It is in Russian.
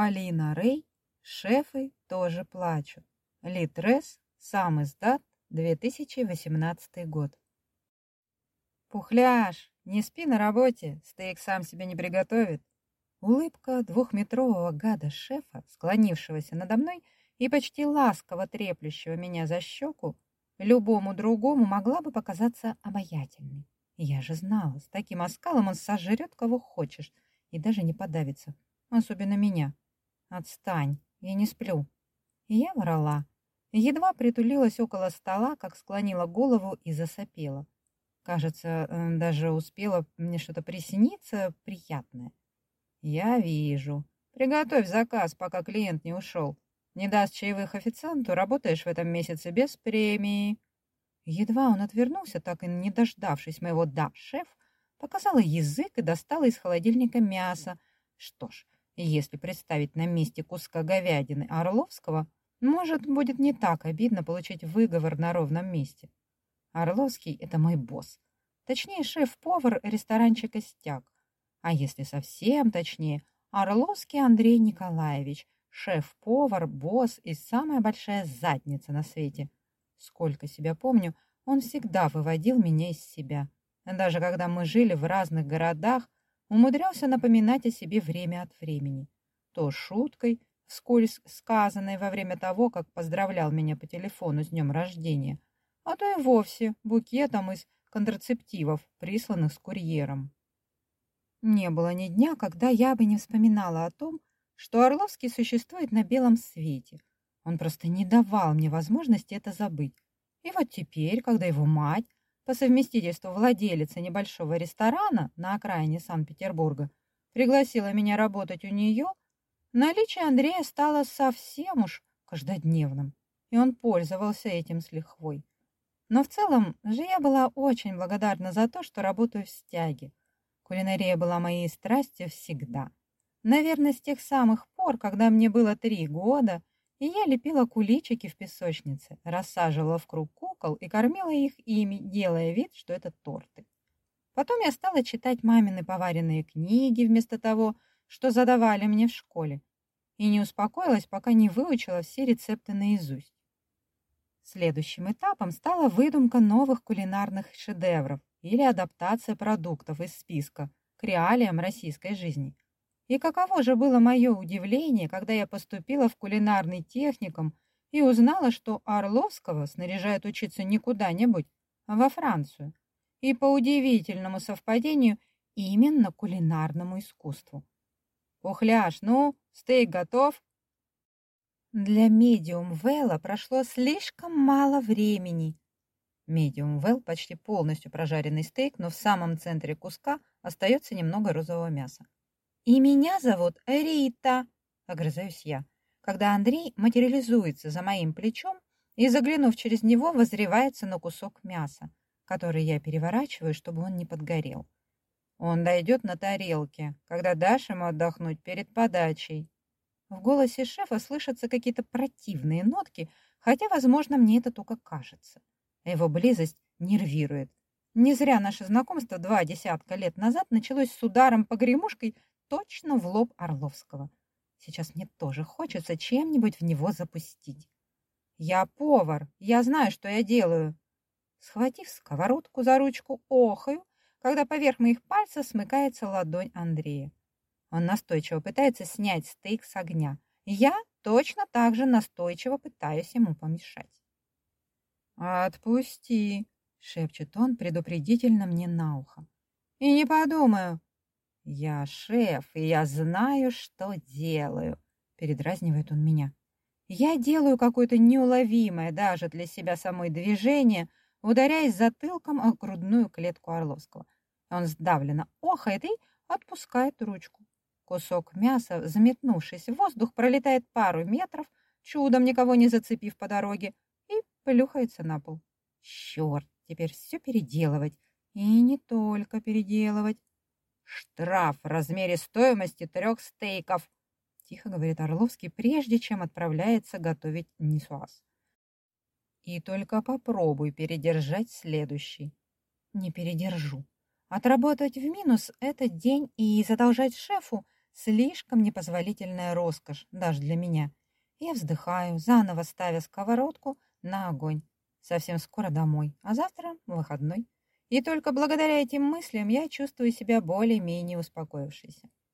Полина Рей, шефы тоже плачут. Литрес, сам издат, 2018 год. Пухляш, не спи на работе, стейк сам себе не приготовит. Улыбка двухметрового гада-шефа, склонившегося надо мной и почти ласково треплющего меня за щеку, любому другому могла бы показаться обаятельной. Я же знала, с таким оскалом он сожрет кого хочешь и даже не подавится, особенно меня. Отстань, я не сплю. И я врала. Едва притулилась около стола, как склонила голову и засопела. Кажется, э, даже успела мне что-то присниться приятное. Я вижу. Приготовь заказ, пока клиент не ушел. Не даст чаевых официанту, работаешь в этом месяце без премии. Едва он отвернулся, так и не дождавшись моего «да, шеф», показала язык и достала из холодильника мясо. Что ж, если представить на месте куска говядины Орловского, может, будет не так обидно получить выговор на ровном месте. Орловский — это мой босс. Точнее, шеф-повар ресторанчика «Стяг». А если совсем точнее, Орловский Андрей Николаевич, шеф-повар, босс и самая большая задница на свете. Сколько себя помню, он всегда выводил меня из себя. Даже когда мы жили в разных городах, умудрялся напоминать о себе время от времени. То шуткой, вскользь сказанной во время того, как поздравлял меня по телефону с днем рождения, а то и вовсе букетом из контрацептивов, присланных с курьером. Не было ни дня, когда я бы не вспоминала о том, что Орловский существует на белом свете. Он просто не давал мне возможности это забыть. И вот теперь, когда его мать, по совместительству владелица небольшого ресторана на окраине Санкт-Петербурга, пригласила меня работать у нее, наличие Андрея стало совсем уж каждодневным, и он пользовался этим с лихвой. Но в целом же я была очень благодарна за то, что работаю в стяге. Кулинария была моей страстью всегда. Наверное, с тех самых пор, когда мне было три года, и я лепила куличики в песочнице, рассаживала в круг кукол и кормила их ими, делая вид, что это торты. Потом я стала читать мамины поваренные книги вместо того, что задавали мне в школе, и не успокоилась, пока не выучила все рецепты наизусть. Следующим этапом стала выдумка новых кулинарных шедевров или адаптация продуктов из списка к реалиям российской жизни – и каково же было мое удивление, когда я поступила в кулинарный техникум и узнала, что Орловского снаряжают учиться не куда-нибудь, а во Францию. И по удивительному совпадению именно кулинарному искусству. «Пухляш, ну, стейк готов?» Для медиум Вэлла прошло слишком мало времени. Медиум Вэлл почти полностью прожаренный стейк, но в самом центре куска остается немного розового мяса. «И меня зовут Рита», — огрызаюсь я, когда Андрей материализуется за моим плечом и, заглянув через него, возревается на кусок мяса, который я переворачиваю, чтобы он не подгорел. Он дойдет на тарелке, когда дашь ему отдохнуть перед подачей. В голосе шефа слышатся какие-то противные нотки, хотя, возможно, мне это только кажется. Его близость нервирует. Не зря наше знакомство два десятка лет назад началось с ударом по гремушкой точно в лоб Орловского. Сейчас мне тоже хочется чем-нибудь в него запустить. Я повар, я знаю, что я делаю. Схватив сковородку за ручку, охаю, когда поверх моих пальцев смыкается ладонь Андрея. Он настойчиво пытается снять стейк с огня. Я точно так же настойчиво пытаюсь ему помешать. «Отпусти!» — шепчет он предупредительно мне на ухо. «И не подумаю, «Я шеф, и я знаю, что делаю», — передразнивает он меня. Я делаю какое-то неуловимое даже для себя самой движение, ударяясь затылком о грудную клетку Орловского. Он сдавленно охает и отпускает ручку. Кусок мяса, заметнувшись в воздух, пролетает пару метров, чудом никого не зацепив по дороге, и плюхается на пол. Черт, теперь все переделывать. И не только переделывать. «Штраф в размере стоимости трех стейков», — тихо говорит Орловский, прежде чем отправляется готовить нисуаз. «И только попробуй передержать следующий». «Не передержу. Отработать в минус этот день и задолжать шефу Слишком непозволительная роскошь даже для меня. Я вздыхаю, заново ставя сковородку на огонь. Совсем скоро домой, а завтра выходной. И только благодаря этим мыслям я чувствую себя более-менее успокоившейся.